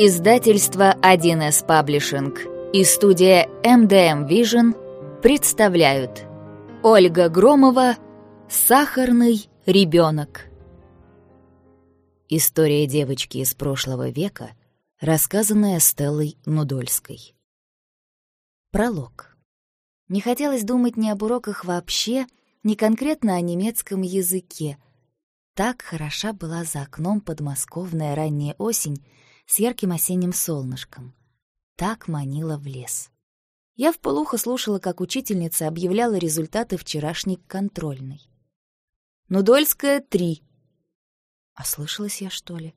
Издательство 1С Паблишинг и студия MDM Vision представляют Ольга Громова «Сахарный ребенок». История девочки из прошлого века, рассказанная Стеллой Нудольской. Пролог. Не хотелось думать ни об уроках вообще, ни конкретно о немецком языке. Так хороша была за окном подмосковная ранняя осень — с ярким осенним солнышком. Так манила в лес. Я вполуха слушала, как учительница объявляла результаты вчерашней контрольной. «Нудольская — три». Ослышалась я, что ли?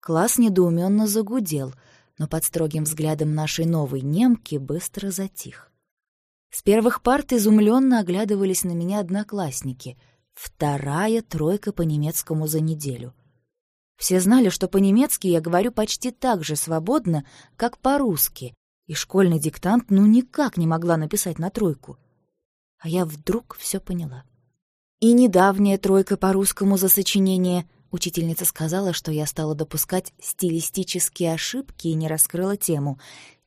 Класс недоуменно загудел, но под строгим взглядом нашей новой немки быстро затих. С первых парт изумленно оглядывались на меня одноклассники. Вторая тройка по немецкому за неделю. Все знали, что по-немецки я говорю почти так же свободно, как по-русски, и школьный диктант ну никак не могла написать на тройку. А я вдруг все поняла. И недавняя тройка по русскому за сочинение учительница сказала, что я стала допускать стилистические ошибки и не раскрыла тему,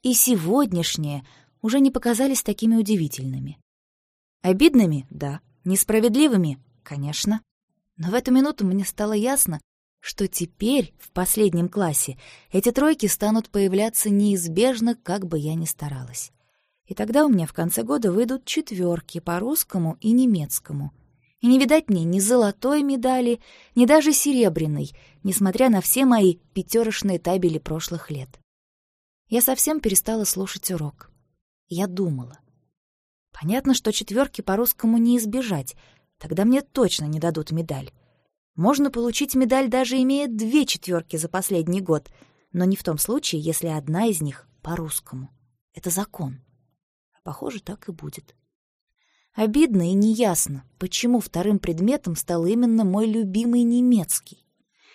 и сегодняшние уже не показались такими удивительными. Обидными — да, несправедливыми — конечно. Но в эту минуту мне стало ясно, что теперь, в последнем классе, эти тройки станут появляться неизбежно, как бы я ни старалась. И тогда у меня в конце года выйдут четверки по русскому и немецкому. И не видать мне ни золотой медали, ни даже серебряной, несмотря на все мои пятерочные табели прошлых лет. Я совсем перестала слушать урок. Я думала. Понятно, что четверки по русскому не избежать, тогда мне точно не дадут медаль. Можно получить медаль, даже имея две четверки за последний год, но не в том случае, если одна из них по-русскому. Это закон. Похоже, так и будет. Обидно и неясно, почему вторым предметом стал именно мой любимый немецкий.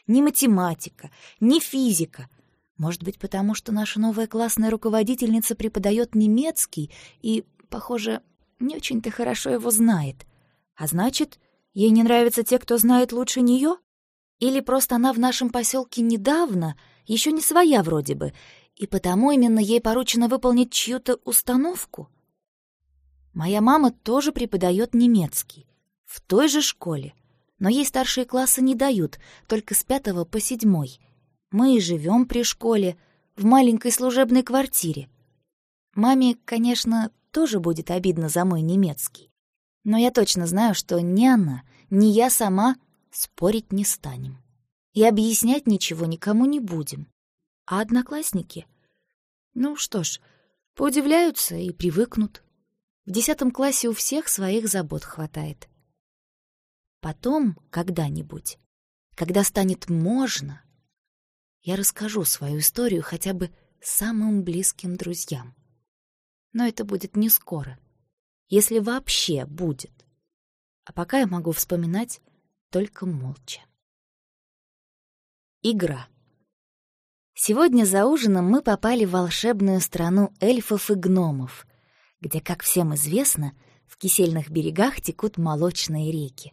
Ни математика, ни физика. Может быть, потому что наша новая классная руководительница преподает немецкий и, похоже, не очень-то хорошо его знает. А значит, Ей не нравятся те, кто знает лучше нее? Или просто она в нашем поселке недавно, еще не своя вроде бы, и потому именно ей поручено выполнить чью-то установку? Моя мама тоже преподает немецкий, в той же школе, но ей старшие классы не дают, только с пятого по седьмой. Мы и живем при школе, в маленькой служебной квартире. Маме, конечно, тоже будет обидно за мой немецкий. Но я точно знаю, что ни она, ни я сама спорить не станем. И объяснять ничего никому не будем. А одноклассники? Ну что ж, поудивляются и привыкнут. В десятом классе у всех своих забот хватает. Потом, когда-нибудь, когда станет можно, я расскажу свою историю хотя бы самым близким друзьям. Но это будет не скоро если вообще будет. А пока я могу вспоминать только молча. Игра. Сегодня за ужином мы попали в волшебную страну эльфов и гномов, где, как всем известно, в кисельных берегах текут молочные реки.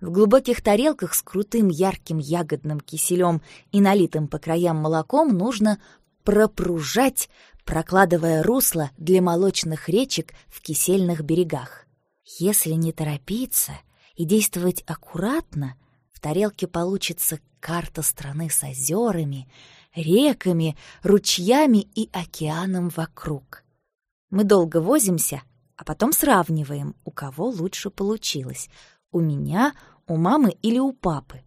В глубоких тарелках с крутым ярким ягодным киселем и налитым по краям молоком нужно пропружать прокладывая русло для молочных речек в кисельных берегах. Если не торопиться и действовать аккуратно, в тарелке получится карта страны с озерами, реками, ручьями и океаном вокруг. Мы долго возимся, а потом сравниваем, у кого лучше получилось — у меня, у мамы или у папы.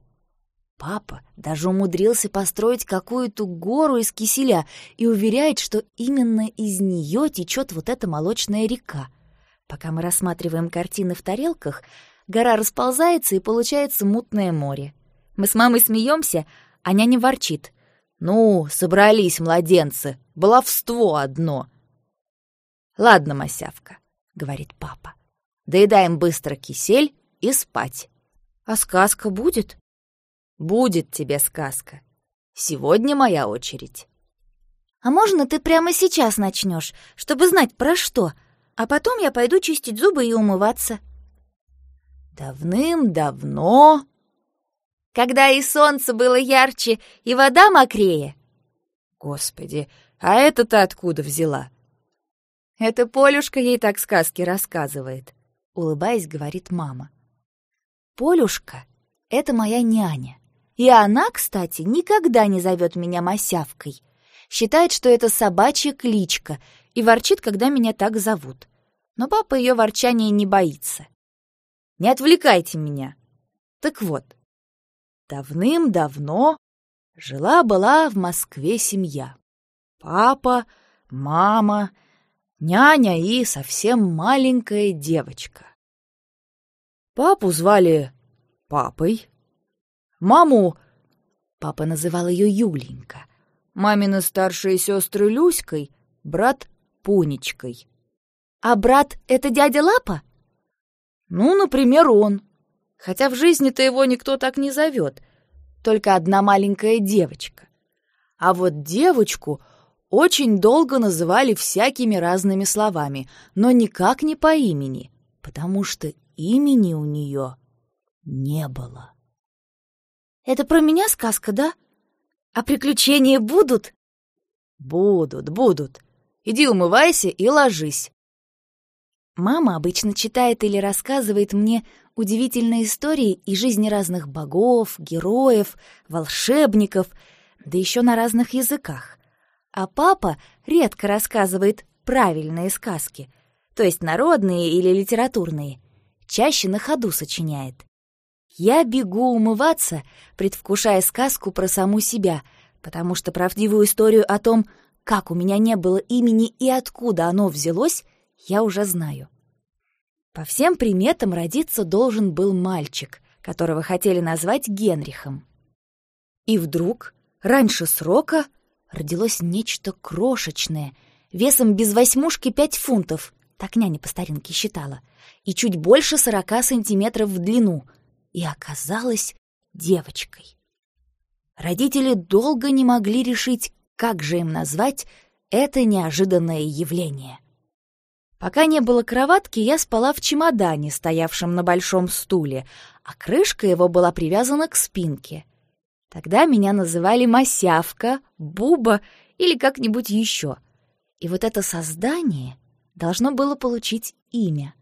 Папа даже умудрился построить какую-то гору из киселя и уверяет, что именно из нее течет вот эта молочная река. Пока мы рассматриваем картины в тарелках, гора расползается и получается мутное море. Мы с мамой смеемся, а няня ворчит. «Ну, собрались младенцы, баловство одно!» «Ладно, Масявка», — говорит папа, — «доедаем быстро кисель и спать». «А сказка будет?» Будет тебе сказка. Сегодня моя очередь. А можно ты прямо сейчас начнешь, чтобы знать про что? А потом я пойду чистить зубы и умываться. Давным-давно, когда и солнце было ярче, и вода мокрее. Господи, а это-то откуда взяла? Это Полюшка ей так сказки рассказывает, улыбаясь, говорит мама. Полюшка — это моя няня. И она, кстати, никогда не зовет меня Масявкой. Считает, что это собачья кличка, и ворчит, когда меня так зовут. Но папа ее ворчания не боится. Не отвлекайте меня. Так вот, давным-давно жила-была в Москве семья. Папа, мама, няня и совсем маленькая девочка. Папу звали папой, маму... Папа называл ее Юленька. Мамины старшие сестры Люськой, брат Пунечкой. А брат — это дядя Лапа? Ну, например, он. Хотя в жизни-то его никто так не зовет. Только одна маленькая девочка. А вот девочку очень долго называли всякими разными словами, но никак не по имени, потому что имени у нее не было. «Это про меня сказка, да? А приключения будут?» «Будут, будут. Иди умывайся и ложись». Мама обычно читает или рассказывает мне удивительные истории и жизни разных богов, героев, волшебников, да еще на разных языках. А папа редко рассказывает правильные сказки, то есть народные или литературные, чаще на ходу сочиняет. Я бегу умываться, предвкушая сказку про саму себя, потому что правдивую историю о том, как у меня не было имени и откуда оно взялось, я уже знаю. По всем приметам родиться должен был мальчик, которого хотели назвать Генрихом. И вдруг, раньше срока, родилось нечто крошечное, весом без восьмушки пять фунтов, так няня по старинке считала, и чуть больше сорока сантиметров в длину, и оказалась девочкой. Родители долго не могли решить, как же им назвать это неожиданное явление. Пока не было кроватки, я спала в чемодане, стоявшем на большом стуле, а крышка его была привязана к спинке — Тогда меня называли Масявка, Буба или как-нибудь еще. И вот это создание должно было получить имя.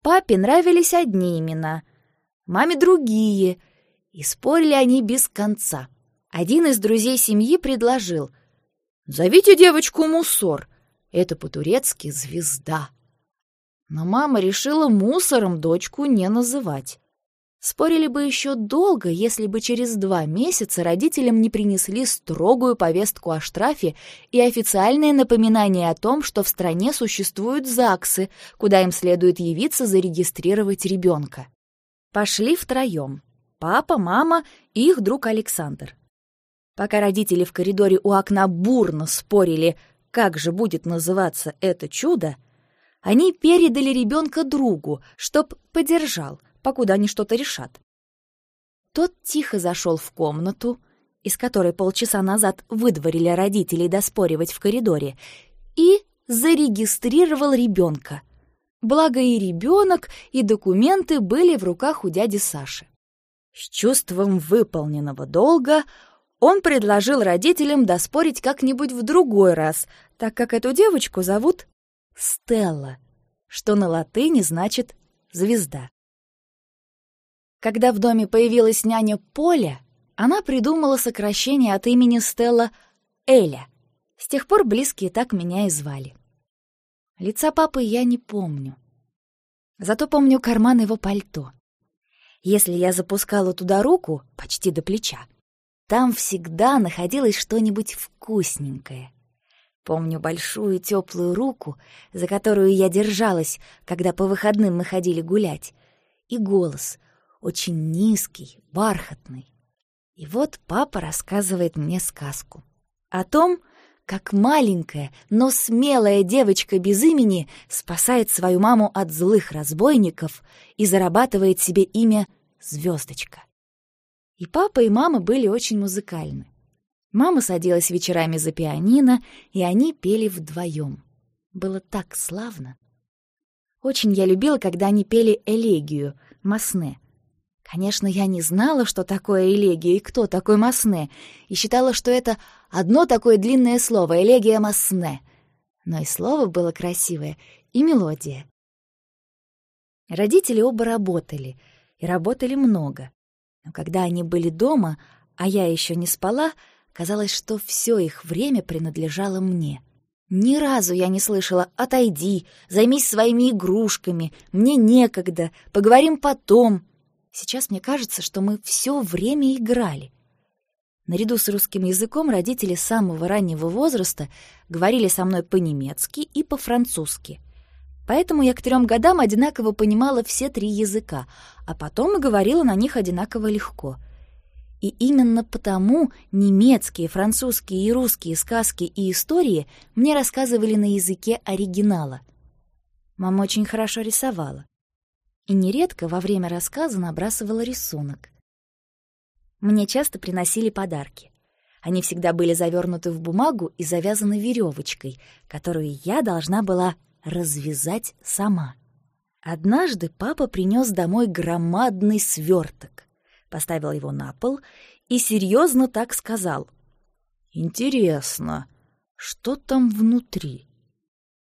Папе нравились одни имена, маме другие, и спорили они без конца. Один из друзей семьи предложил «Зовите девочку Мусор, это по-турецки «звезда». Но мама решила мусором дочку не называть. Спорили бы еще долго, если бы через два месяца родителям не принесли строгую повестку о штрафе и официальное напоминание о том, что в стране существуют ЗАГСы, куда им следует явиться зарегистрировать ребенка. Пошли втроем. Папа, мама и их друг Александр. Пока родители в коридоре у окна бурно спорили, как же будет называться это чудо, они передали ребенка другу, чтоб подержал, покуда они что-то решат. Тот тихо зашел в комнату, из которой полчаса назад выдворили родителей доспоривать в коридоре, и зарегистрировал ребенка. Благо и ребенок, и документы были в руках у дяди Саши. С чувством выполненного долга он предложил родителям доспорить как-нибудь в другой раз, так как эту девочку зовут Стелла, что на латыни значит «звезда». Когда в доме появилась няня Поля, она придумала сокращение от имени Стелла Эля. С тех пор близкие так меня и звали. Лица папы я не помню. Зато помню карман его пальто. Если я запускала туда руку, почти до плеча, там всегда находилось что-нибудь вкусненькое. Помню большую теплую руку, за которую я держалась, когда по выходным мы ходили гулять, и голос, очень низкий, бархатный. И вот папа рассказывает мне сказку о том, как маленькая, но смелая девочка без имени спасает свою маму от злых разбойников и зарабатывает себе имя Звездочка. И папа, и мама были очень музыкальны. Мама садилась вечерами за пианино, и они пели вдвоем. Было так славно. Очень я любила, когда они пели элегию, масне, Конечно, я не знала, что такое элегия и кто такой Масне, и считала, что это одно такое длинное слово — элегия Масне. Но и слово было красивое, и мелодия. Родители оба работали, и работали много. Но когда они были дома, а я еще не спала, казалось, что все их время принадлежало мне. Ни разу я не слышала «отойди», «займись своими игрушками», «мне некогда», «поговорим потом». Сейчас мне кажется, что мы все время играли. Наряду с русским языком родители самого раннего возраста говорили со мной по-немецки и по-французски. Поэтому я к трем годам одинаково понимала все три языка, а потом и говорила на них одинаково легко. И именно потому немецкие, французские и русские сказки и истории мне рассказывали на языке оригинала. Мама очень хорошо рисовала и нередко во время рассказа набрасывала рисунок. Мне часто приносили подарки. Они всегда были завернуты в бумагу и завязаны веревочкой, которую я должна была развязать сама. Однажды папа принес домой громадный сверток, поставил его на пол и серьезно так сказал. «Интересно, что там внутри?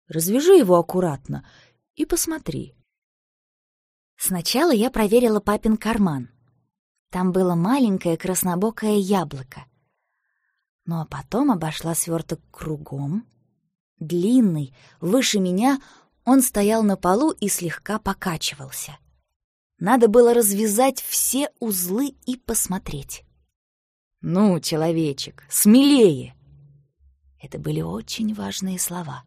Развяжи его аккуратно и посмотри». Сначала я проверила папин карман. Там было маленькое краснобокое яблоко. Ну а потом обошла сверток кругом. Длинный, выше меня, он стоял на полу и слегка покачивался. Надо было развязать все узлы и посмотреть. «Ну, человечек, смелее!» Это были очень важные слова.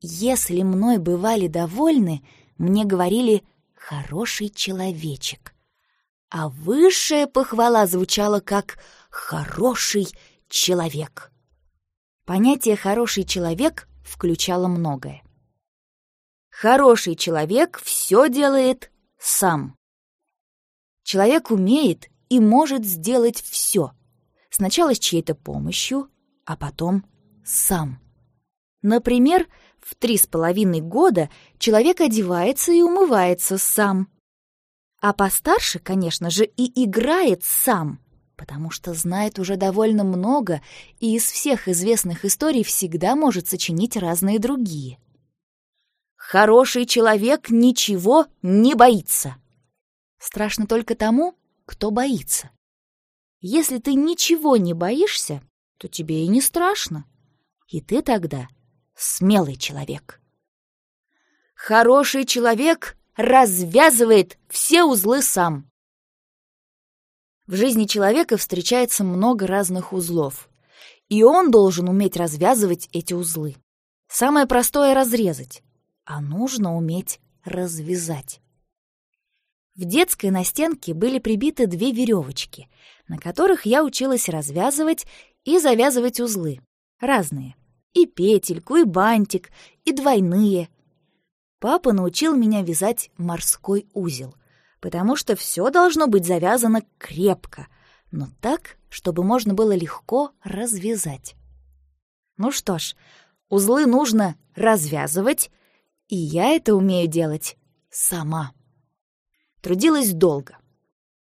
Если мной бывали довольны, мне говорили хороший человечек. А высшая похвала звучала как «хороший человек». Понятие «хороший человек» включало многое. Хороший человек все делает сам. Человек умеет и может сделать все. Сначала с чьей-то помощью, а потом сам. Например, в три с половиной года человек одевается и умывается сам. А постарше, конечно же, и играет сам, потому что знает уже довольно много и из всех известных историй всегда может сочинить разные другие. Хороший человек ничего не боится. Страшно только тому, кто боится. Если ты ничего не боишься, то тебе и не страшно. И ты тогда смелый человек. Хороший человек развязывает все узлы сам. В жизни человека встречается много разных узлов, и он должен уметь развязывать эти узлы. Самое простое — разрезать, а нужно уметь развязать. В детской на стенке были прибиты две веревочки, на которых я училась развязывать и завязывать узлы, разные — и петельку, и бантик, и двойные. Папа научил меня вязать морской узел, потому что все должно быть завязано крепко, но так, чтобы можно было легко развязать. Ну что ж, узлы нужно развязывать, и я это умею делать сама. Трудилась долго.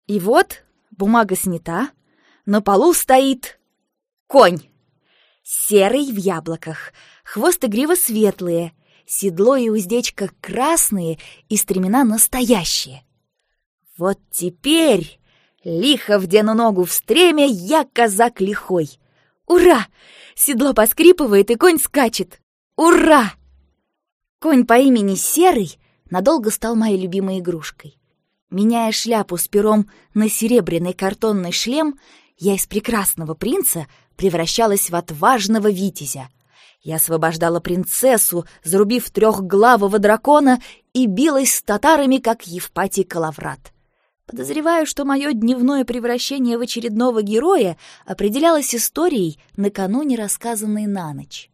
И вот бумага снята, на полу стоит конь. Серый в яблоках, хвост и грива светлые, седло и уздечка красные и стремена настоящие. Вот теперь, лихо вдену ногу в стремя, я казак лихой. Ура! Седло поскрипывает, и конь скачет. Ура! Конь по имени Серый надолго стал моей любимой игрушкой. Меняя шляпу с пером на серебряный картонный шлем, я из прекрасного принца превращалась в отважного витязя. Я освобождала принцессу, зарубив трехглавого дракона, и билась с татарами, как Евпатий Калаврат. Подозреваю, что мое дневное превращение в очередного героя определялось историей, накануне рассказанной на ночь.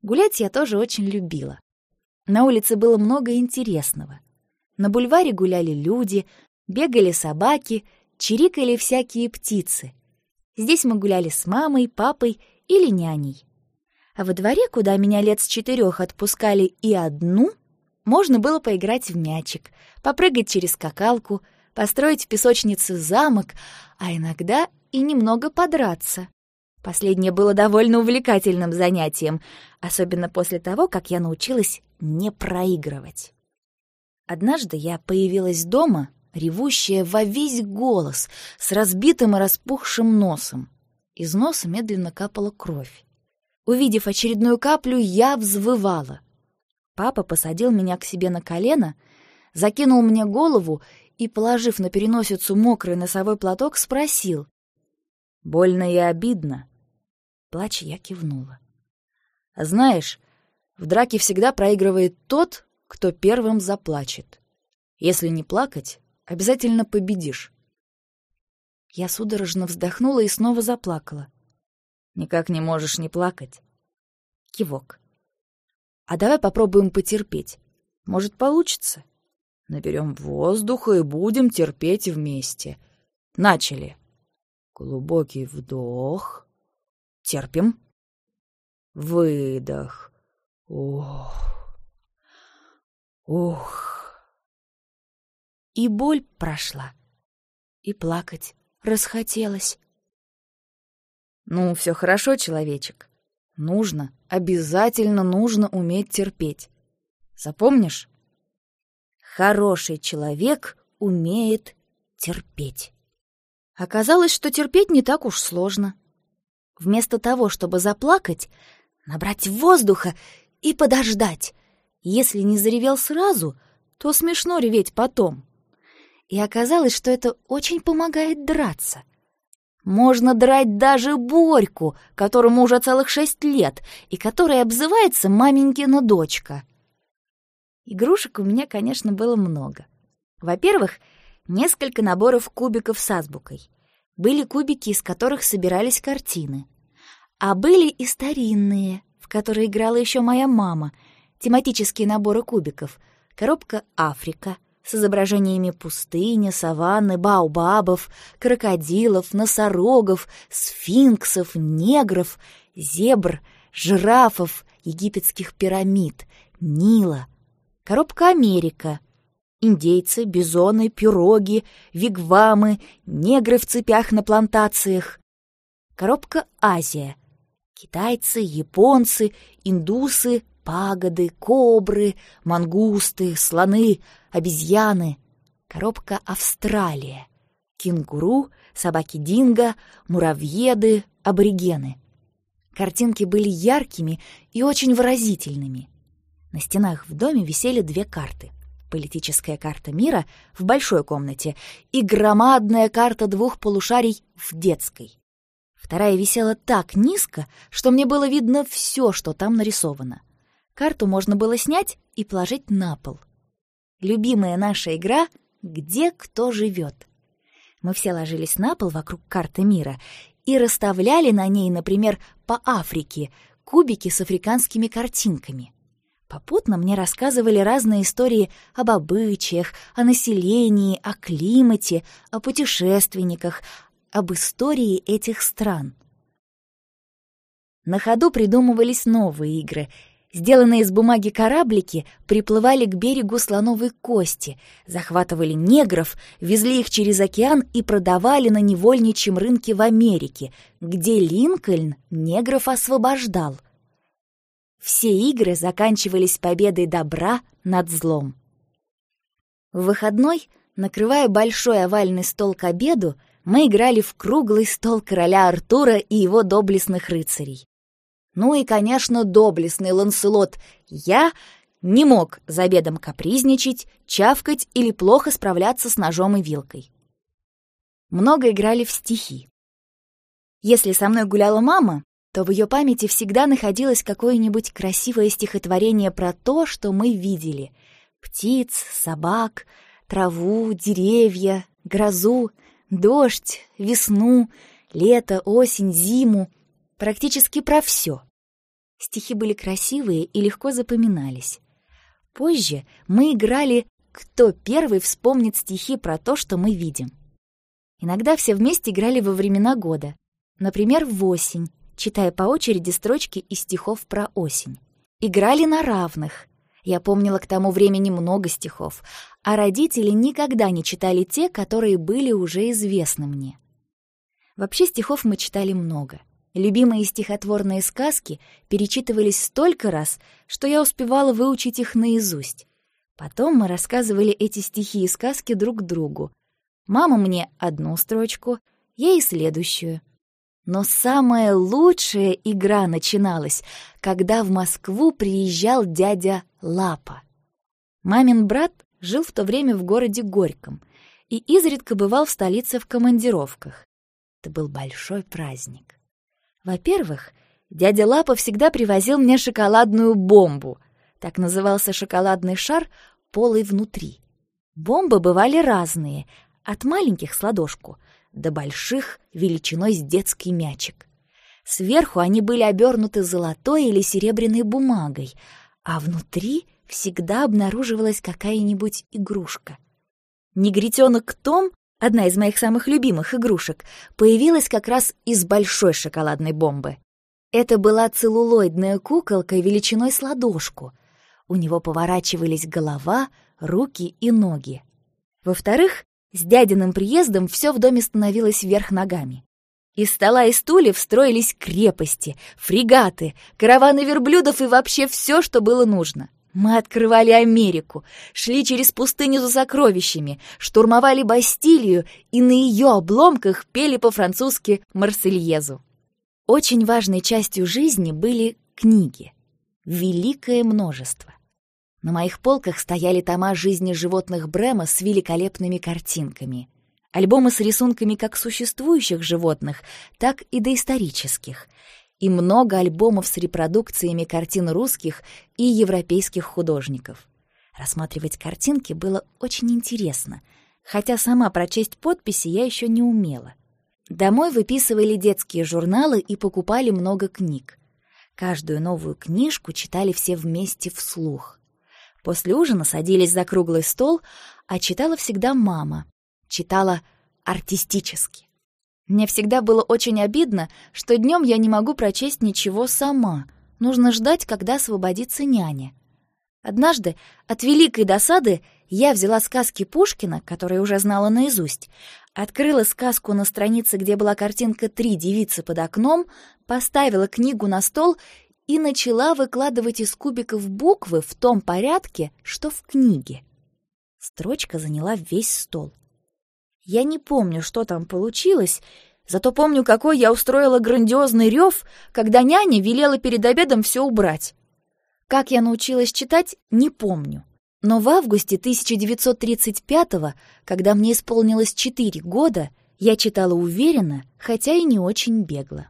Гулять я тоже очень любила. На улице было много интересного. На бульваре гуляли люди, бегали собаки, чирикали всякие птицы — Здесь мы гуляли с мамой, папой или няней. А во дворе, куда меня лет с четырех отпускали и одну, можно было поиграть в мячик, попрыгать через скакалку, построить в песочнице замок, а иногда и немного подраться. Последнее было довольно увлекательным занятием, особенно после того, как я научилась не проигрывать. Однажды я появилась дома, ревущая во весь голос, с разбитым и распухшим носом. Из носа медленно капала кровь. Увидев очередную каплю, я взвывала. Папа посадил меня к себе на колено, закинул мне голову и, положив на переносицу мокрый носовой платок, спросил. «Больно и обидно?» Плача я кивнула. «Знаешь, в драке всегда проигрывает тот, кто первым заплачет. Если не плакать, обязательно победишь». Я судорожно вздохнула и снова заплакала. «Никак не можешь не плакать?» Кивок. «А давай попробуем потерпеть. Может, получится?» Наберем воздуха и будем терпеть вместе. Начали. Глубокий вдох. Терпим. Выдох. Ох. Ух. И боль прошла. И плакать расхотелось. Ну, все хорошо, человечек. Нужно, обязательно нужно уметь терпеть. Запомнишь? Хороший человек умеет терпеть. Оказалось, что терпеть не так уж сложно. Вместо того, чтобы заплакать, набрать воздуха и подождать. Если не заревел сразу, то смешно реветь потом. И оказалось, что это очень помогает драться. Можно драть даже Борьку, которому уже целых шесть лет, и которая обзывается маменькина дочка — Игрушек у меня, конечно, было много. Во-первых, несколько наборов кубиков с азбукой. Были кубики, из которых собирались картины. А были и старинные, в которые играла еще моя мама, тематические наборы кубиков. Коробка «Африка», с изображениями пустыни, саванны, баобабов, крокодилов, носорогов, сфинксов, негров, зебр, жирафов, египетских пирамид, Нила, Коробка Америка. Индейцы, бизоны, пироги, вигвамы, негры в цепях на плантациях. Коробка Азия. Китайцы, японцы, индусы, пагоды, кобры, мангусты, слоны, обезьяны. Коробка Австралия. Кенгуру, собаки динго, муравьеды, аборигены. Картинки были яркими и очень выразительными. На стенах в доме висели две карты. Политическая карта мира в большой комнате и громадная карта двух полушарий в детской. Вторая висела так низко, что мне было видно все, что там нарисовано. Карту можно было снять и положить на пол. Любимая наша игра «Где кто живет». Мы все ложились на пол вокруг карты мира и расставляли на ней, например, по Африке, кубики с африканскими картинками. Попутно мне рассказывали разные истории об обычаях, о населении, о климате, о путешественниках, об истории этих стран. На ходу придумывались новые игры. Сделанные из бумаги кораблики приплывали к берегу слоновой кости, захватывали негров, везли их через океан и продавали на невольничьем рынке в Америке, где Линкольн негров освобождал — все игры заканчивались победой добра над злом. В выходной, накрывая большой овальный стол к обеду, мы играли в круглый стол короля Артура и его доблестных рыцарей. Ну и, конечно, доблестный Ланселот я не мог за обедом капризничать, чавкать или плохо справляться с ножом и вилкой. Много играли в стихи. Если со мной гуляла мама, то в ее памяти всегда находилось какое-нибудь красивое стихотворение про то, что мы видели. Птиц, собак, траву, деревья, грозу, дождь, весну, лето, осень, зиму. Практически про все. Стихи были красивые и легко запоминались. Позже мы играли «Кто первый вспомнит стихи про то, что мы видим?». Иногда все вместе играли во времена года. Например, в осень, читая по очереди строчки из стихов про осень. Играли на равных. Я помнила к тому времени много стихов, а родители никогда не читали те, которые были уже известны мне. Вообще стихов мы читали много. Любимые стихотворные сказки перечитывались столько раз, что я успевала выучить их наизусть. Потом мы рассказывали эти стихи и сказки друг другу. Мама мне одну строчку, и следующую. Но самая лучшая игра начиналась, когда в Москву приезжал дядя Лапа. Мамин брат жил в то время в городе Горьком и изредка бывал в столице в командировках. Это был большой праздник. Во-первых, дядя Лапа всегда привозил мне шоколадную бомбу. Так назывался шоколадный шар, полый внутри. Бомбы бывали разные, от маленьких с ладошку до больших величиной с детский мячик. Сверху они были обернуты золотой или серебряной бумагой, а внутри всегда обнаруживалась какая-нибудь игрушка. Негритенок Том одна из моих самых любимых игрушек, появилась как раз из большой шоколадной бомбы. Это была целлулоидная куколка величиной с ладошку. У него поворачивались голова, руки и ноги. Во-вторых, с дядиным приездом все в доме становилось вверх ногами. Из стола и стульев строились крепости, фрегаты, караваны верблюдов и вообще все, что было нужно. Мы открывали Америку, шли через пустыню за сокровищами, штурмовали Бастилию и на ее обломках пели по-французски «Марсельезу». Очень важной частью жизни были книги. Великое множество. На моих полках стояли тома жизни животных Брема с великолепными картинками. Альбомы с рисунками как существующих животных, так и доисторических — и много альбомов с репродукциями картин русских и европейских художников. Рассматривать картинки было очень интересно, хотя сама прочесть подписи я еще не умела. Домой выписывали детские журналы и покупали много книг. Каждую новую книжку читали все вместе вслух. После ужина садились за круглый стол, а читала всегда мама. Читала артистически. Мне всегда было очень обидно, что днем я не могу прочесть ничего сама. Нужно ждать, когда освободится няня. Однажды от великой досады я взяла сказки Пушкина, которые уже знала наизусть, открыла сказку на странице, где была картинка «Три девицы под окном», поставила книгу на стол и начала выкладывать из кубиков буквы в том порядке, что в книге. Строчка заняла весь стол. Я не помню, что там получилось, зато помню, какой я устроила грандиозный рев, когда няня велела перед обедом все убрать. Как я научилась читать, не помню. Но в августе 1935-го, когда мне исполнилось 4 года, я читала уверенно, хотя и не очень бегло.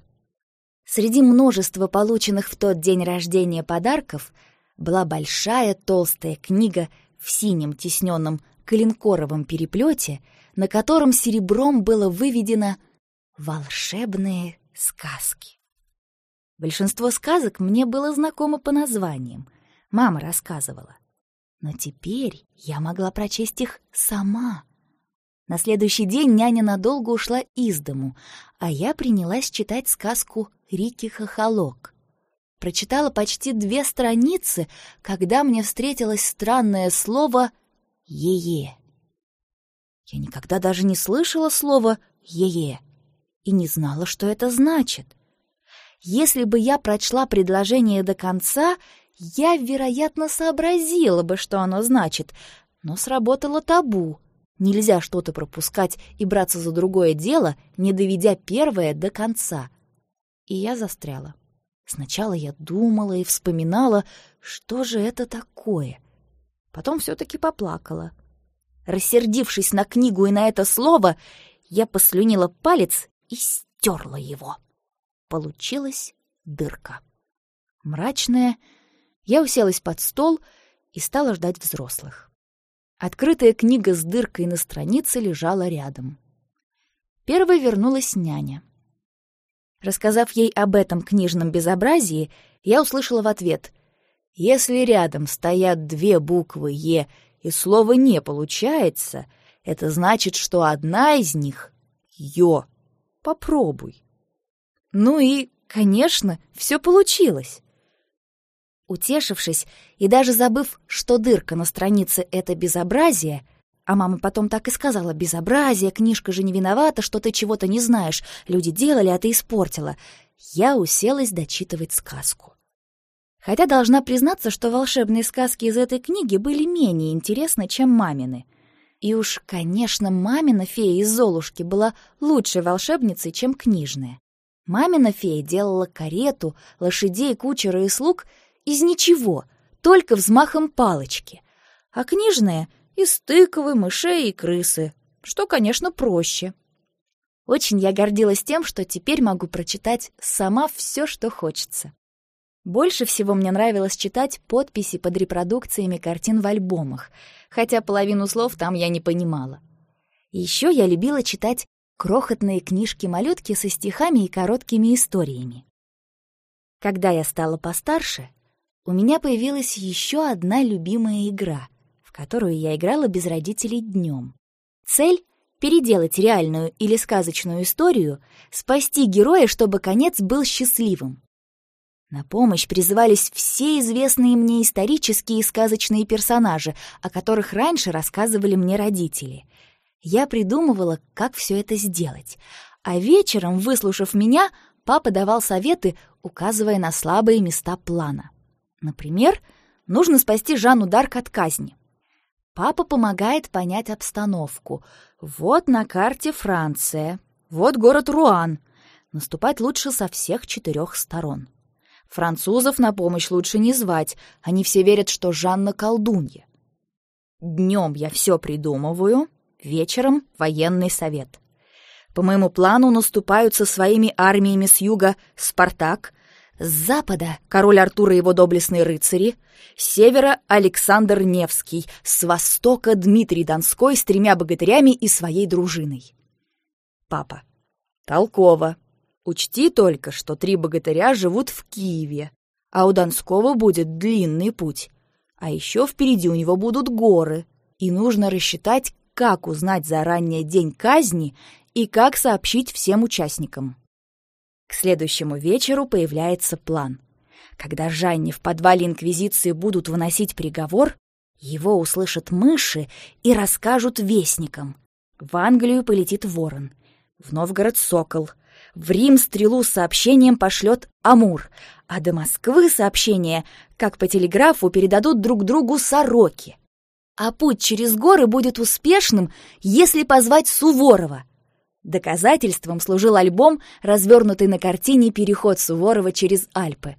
Среди множества полученных в тот день рождения подарков была большая толстая книга в синем тисненном коленкоровом переплете на котором серебром было выведено «Волшебные сказки». Большинство сказок мне было знакомо по названиям, мама рассказывала. Но теперь я могла прочесть их сама. На следующий день няня надолго ушла из дому, а я принялась читать сказку «Рики Хохолок». Прочитала почти две страницы, когда мне встретилось странное слово «е-е». Я никогда даже не слышала слова «е-е» и не знала, что это значит. Если бы я прочла предложение до конца, я, вероятно, сообразила бы, что оно значит, но сработало табу. Нельзя что-то пропускать и браться за другое дело, не доведя первое до конца. И я застряла. Сначала я думала и вспоминала, что же это такое. Потом все-таки поплакала — Рассердившись на книгу и на это слово, я послюнила палец и стерла его. Получилась дырка. Мрачная, я уселась под стол и стала ждать взрослых. Открытая книга с дыркой на странице лежала рядом. Первой вернулась няня. Рассказав ей об этом книжном безобразии, я услышала в ответ «Если рядом стоят две буквы «Е» и слова «не» получается, это значит, что одна из них — «ё». Попробуй. Ну и, конечно, все получилось. Утешившись и даже забыв, что дырка на странице — это безобразие, а мама потом так и сказала, «Безобразие, книжка же не виновата, что ты чего-то не знаешь, люди делали, а ты испортила», я уселась дочитывать сказку. Хотя должна признаться, что волшебные сказки из этой книги были менее интересны, чем мамины. И уж, конечно, мамина фея из Золушки была лучшей волшебницей, чем книжная. Мамина фея делала карету, лошадей, кучера и слуг из ничего, только взмахом палочки. А книжная — из тыковы, мышей и крысы, что, конечно, проще. Очень я гордилась тем, что теперь могу прочитать сама все, что хочется. Больше всего мне нравилось читать подписи под репродукциями картин в альбомах, хотя половину слов там я не понимала. Еще я любила читать крохотные книжки-малютки со стихами и короткими историями. Когда я стала постарше, у меня появилась еще одна любимая игра, в которую я играла без родителей днем. Цель — переделать реальную или сказочную историю, спасти героя, чтобы конец был счастливым. На помощь призывались все известные мне исторические и сказочные персонажи, о которых раньше рассказывали мне родители. Я придумывала, как все это сделать. А вечером, выслушав меня, папа давал советы, указывая на слабые места плана. Например, нужно спасти Жанну Дарк от казни. Папа помогает понять обстановку. Вот на карте Франция, вот город Руан. Наступать лучше со всех четырех сторон. Французов на помощь лучше не звать, они все верят, что Жанна колдунья. Днем я все придумываю, вечером — военный совет. По моему плану наступают со своими армиями с юга Спартак, с запада — король Артур и его доблестные рыцари, с севера — Александр Невский, с востока — Дмитрий Донской с тремя богатырями и своей дружиной. Папа. Толково. Учти только, что три богатыря живут в Киеве, а у Донского будет длинный путь. А еще впереди у него будут горы, и нужно рассчитать, как узнать заранее день казни и как сообщить всем участникам. К следующему вечеру появляется план. Когда Жанне в подвале Инквизиции будут выносить приговор, его услышат мыши и расскажут вестникам. В Англию полетит ворон, в Новгород — сокол — в Рим стрелу с сообщением пошлет Амур, а до Москвы сообщение, как по телеграфу, передадут друг другу сороки. А путь через горы будет успешным, если позвать Суворова. Доказательством служил альбом, развернутый на картине «Переход Суворова через Альпы».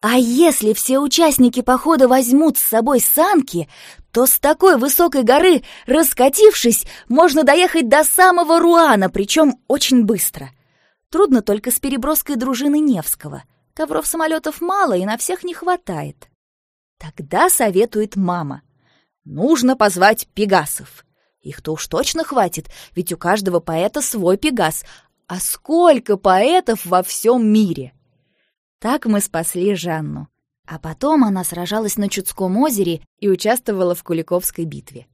А если все участники похода возьмут с собой санки, то с такой высокой горы, раскатившись, можно доехать до самого Руана, причем очень быстро — Трудно только с переброской дружины Невского. Ковров самолетов мало и на всех не хватает. Тогда советует мама. Нужно позвать пегасов. Их-то уж точно хватит, ведь у каждого поэта свой пегас. А сколько поэтов во всем мире! Так мы спасли Жанну. А потом она сражалась на Чудском озере и участвовала в Куликовской битве.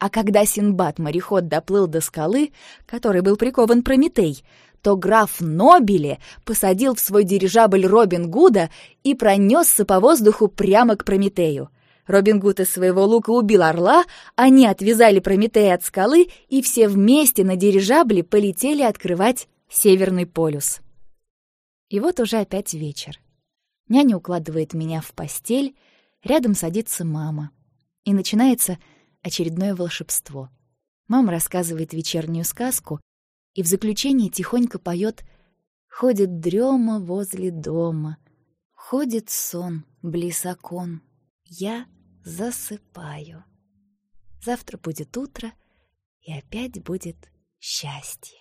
А когда Синбад-мореход доплыл до скалы, которой был прикован Прометей, то граф Нобеле посадил в свой дирижабль Робин Гуда и пронесся по воздуху прямо к Прометею. Робин Гуд из своего лука убил орла, они отвязали Прометея от скалы, и все вместе на дирижабле полетели открывать Северный полюс. И вот уже опять вечер. Няня укладывает меня в постель, рядом садится мама. И начинается очередное волшебство. Мама рассказывает вечернюю сказку, и в заключении тихонько поет «Ходит дрема возле дома, ходит сон близ окон, я засыпаю». Завтра будет утро, и опять будет счастье.